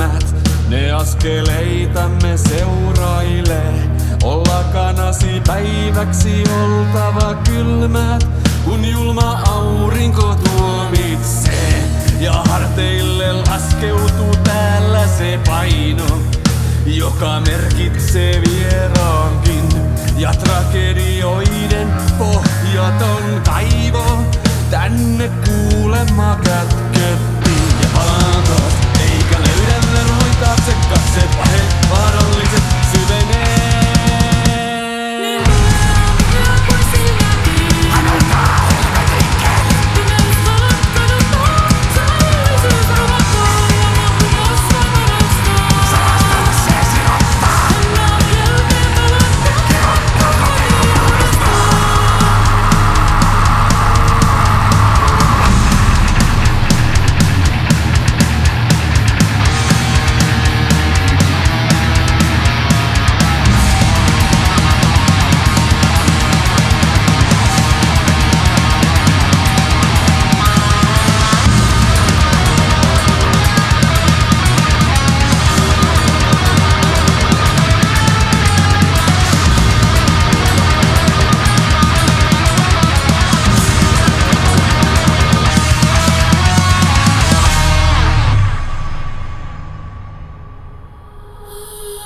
silmät, ne askeleitamme seuraile. Olla kanasi päiväksi oltava kylmät, kun julma aurinko tuomitsee. Ja harteille laskeutuu täällä se paino, joka merkitsee vieraankin. Ja tragedioiden pohjaton kaivo, tänne kuulemma kätä.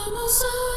summer sun.